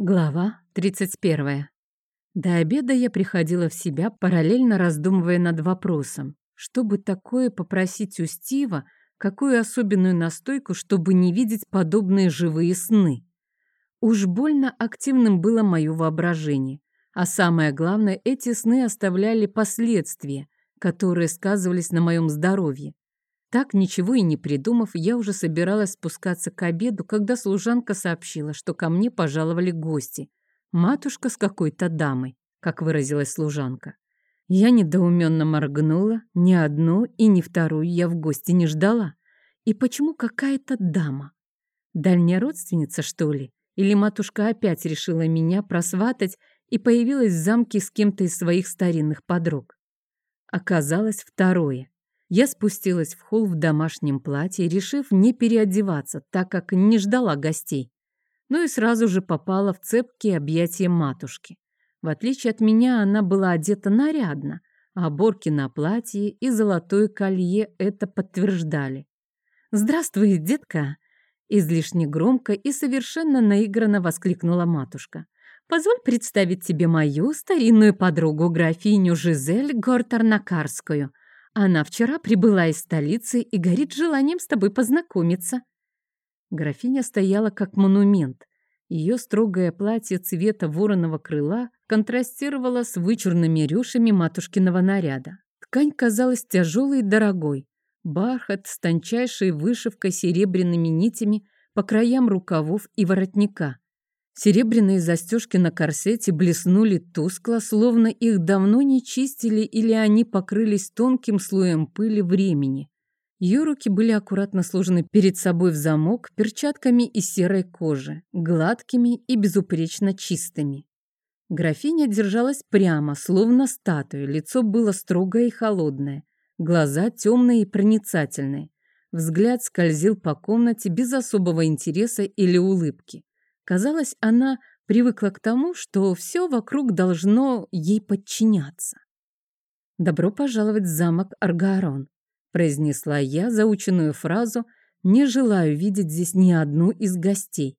Глава 31. До обеда я приходила в себя, параллельно раздумывая над вопросом, чтобы такое попросить у Стива, какую особенную настойку, чтобы не видеть подобные живые сны. Уж больно активным было мое воображение, а самое главное, эти сны оставляли последствия, которые сказывались на моем здоровье. Так, ничего и не придумав, я уже собиралась спускаться к обеду, когда служанка сообщила, что ко мне пожаловали гости. Матушка с какой-то дамой, как выразилась служанка. Я недоуменно моргнула, ни одну и ни вторую я в гости не ждала. И почему какая-то дама? Дальняя родственница, что ли? Или матушка опять решила меня просватать и появилась в замке с кем-то из своих старинных подруг? Оказалось второе. Я спустилась в холл в домашнем платье, решив не переодеваться, так как не ждала гостей. Ну и сразу же попала в цепкие объятия матушки. В отличие от меня, она была одета нарядно, а оборки на платье и золотое колье это подтверждали. «Здравствуй, детка!» Излишне громко и совершенно наигранно воскликнула матушка. «Позволь представить тебе мою старинную подругу, графиню Жизель Гортарнакарскую. Она вчера прибыла из столицы и горит желанием с тобой познакомиться». Графиня стояла как монумент. Ее строгое платье цвета вороного крыла контрастировало с вычурными рюшами матушкиного наряда. Ткань казалась тяжелой и дорогой. Бархат с тончайшей вышивкой серебряными нитями по краям рукавов и воротника. Серебряные застежки на корсете блеснули тускло, словно их давно не чистили или они покрылись тонким слоем пыли времени. Ее руки были аккуратно сложены перед собой в замок перчатками из серой кожи, гладкими и безупречно чистыми. Графиня держалась прямо, словно статуя, лицо было строгое и холодное, глаза темные и проницательные. Взгляд скользил по комнате без особого интереса или улыбки. Казалось, она привыкла к тому, что все вокруг должно ей подчиняться. «Добро пожаловать в замок Аргарон», — произнесла я заученную фразу «Не желаю видеть здесь ни одну из гостей».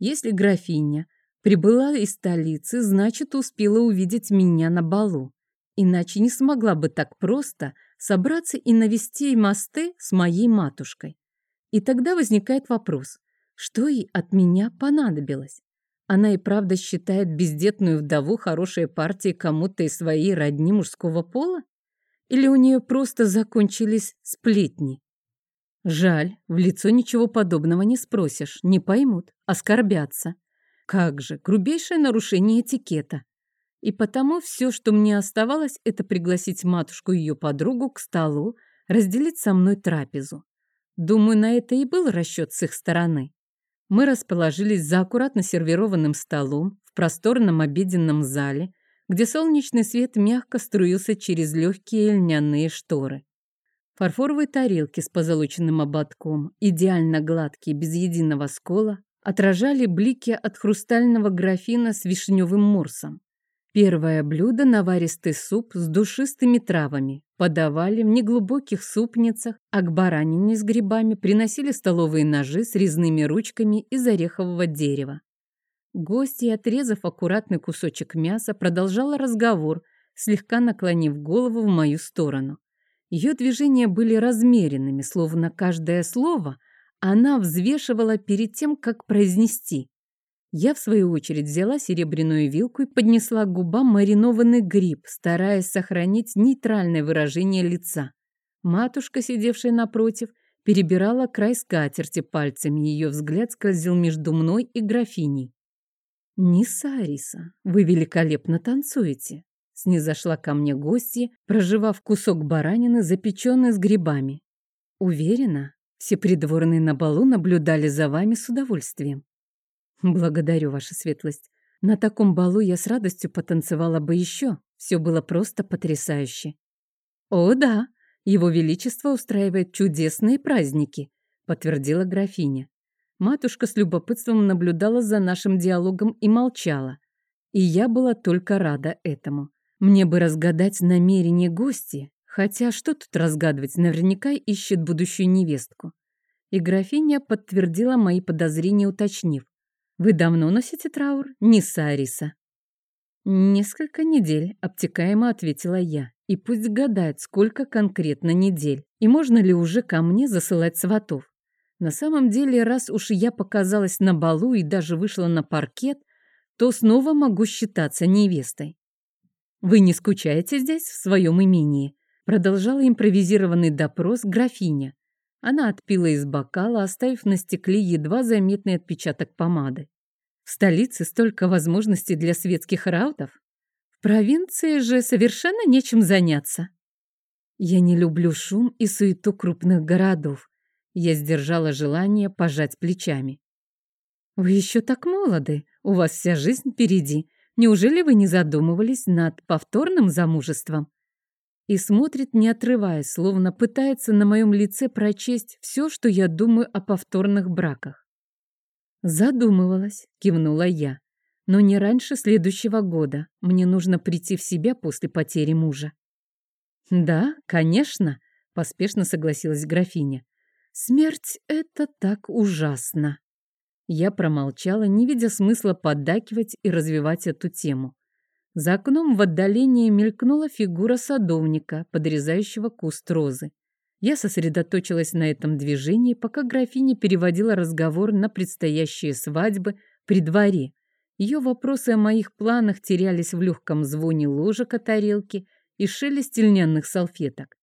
Если графиня прибыла из столицы, значит, успела увидеть меня на балу. Иначе не смогла бы так просто собраться и навести мосты с моей матушкой. И тогда возникает вопрос, что ей от меня понадобилось? Она и правда считает бездетную вдову хорошей партией кому-то из своей родни мужского пола? Или у нее просто закончились сплетни? Жаль, в лицо ничего подобного не спросишь, не поймут, оскорбятся. Как же, грубейшее нарушение этикета. И потому все, что мне оставалось, это пригласить матушку и ее подругу к столу, разделить со мной трапезу. Думаю, на это и был расчет с их стороны. Мы расположились за аккуратно сервированным столом в просторном обеденном зале, где солнечный свет мягко струился через легкие льняные шторы. Фарфоровые тарелки с позолоченным ободком, идеально гладкие, без единого скола, отражали блики от хрустального графина с вишневым морсом. Первое блюдо – наваристый суп с душистыми травами. Подавали в неглубоких супницах, а к баранине с грибами приносили столовые ножи с резными ручками из орехового дерева. Гостья, отрезав аккуратный кусочек мяса, продолжала разговор, слегка наклонив голову в мою сторону. Ее движения были размеренными, словно каждое слово она взвешивала перед тем, как произнести. Я, в свою очередь, взяла серебряную вилку и поднесла к губам маринованный гриб, стараясь сохранить нейтральное выражение лица. Матушка, сидевшая напротив, перебирала край скатерти пальцами, ее взгляд скользил между мной и графиней. «Ниса Ариса, вы великолепно танцуете!» Снизошла ко мне гостья, проживав кусок баранины, запеченный с грибами. «Уверена, все придворные на балу наблюдали за вами с удовольствием. Благодарю, ваша светлость. На таком балу я с радостью потанцевала бы еще. Все было просто потрясающе. О, да, его величество устраивает чудесные праздники, подтвердила графиня. Матушка с любопытством наблюдала за нашим диалогом и молчала. И я была только рада этому. Мне бы разгадать намерение гости, хотя что тут разгадывать, наверняка ищет будущую невестку. И графиня подтвердила мои подозрения, уточнив. Вы давно носите траур, Ниса Ариса? Несколько недель, обтекаемо ответила я. И пусть гадает, сколько конкретно недель, и можно ли уже ко мне засылать сватов. На самом деле, раз уж я показалась на балу и даже вышла на паркет, то снова могу считаться невестой. «Вы не скучаете здесь, в своем имении?» Продолжала импровизированный допрос графиня. Она отпила из бокала, оставив на стекле едва заметный отпечаток помады. В столице столько возможностей для светских раутов. В провинции же совершенно нечем заняться. Я не люблю шум и суету крупных городов. Я сдержала желание пожать плечами. Вы еще так молоды, у вас вся жизнь впереди. Неужели вы не задумывались над повторным замужеством? и смотрит, не отрываясь, словно пытается на моем лице прочесть все, что я думаю о повторных браках. «Задумывалась», — кивнула я. «Но не раньше следующего года. Мне нужно прийти в себя после потери мужа». «Да, конечно», — поспешно согласилась графиня. «Смерть — это так ужасно». Я промолчала, не видя смысла поддакивать и развивать эту тему. За окном в отдалении мелькнула фигура садовника, подрезающего куст розы. Я сосредоточилась на этом движении, пока графиня переводила разговор на предстоящие свадьбы при дворе. Ее вопросы о моих планах терялись в легком звоне ложек о тарелке и шелесте льняных салфеток.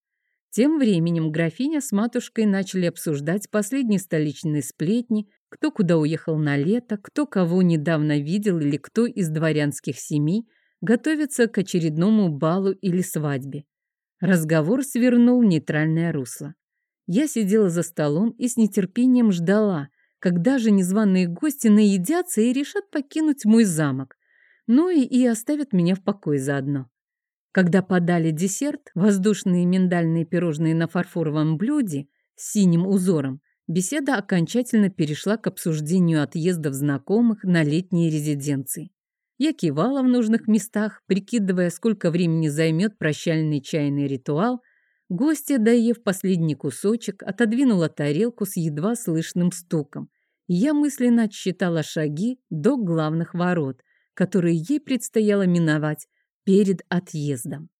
Тем временем графиня с матушкой начали обсуждать последние столичные сплетни, кто куда уехал на лето, кто кого недавно видел или кто из дворянских семей – готовится к очередному балу или свадьбе. Разговор свернул в нейтральное русло. Я сидела за столом и с нетерпением ждала, когда же незваные гости наедятся и решат покинуть мой замок, ну и, и оставят меня в покое заодно. Когда подали десерт, воздушные миндальные пирожные на фарфоровом блюде с синим узором, беседа окончательно перешла к обсуждению отъездов знакомых на летние резиденции. Я кивала в нужных местах, прикидывая, сколько времени займет прощальный чайный ритуал. Гостья, доев последний кусочек, отодвинула тарелку с едва слышным стуком. И я мысленно отсчитала шаги до главных ворот, которые ей предстояло миновать перед отъездом.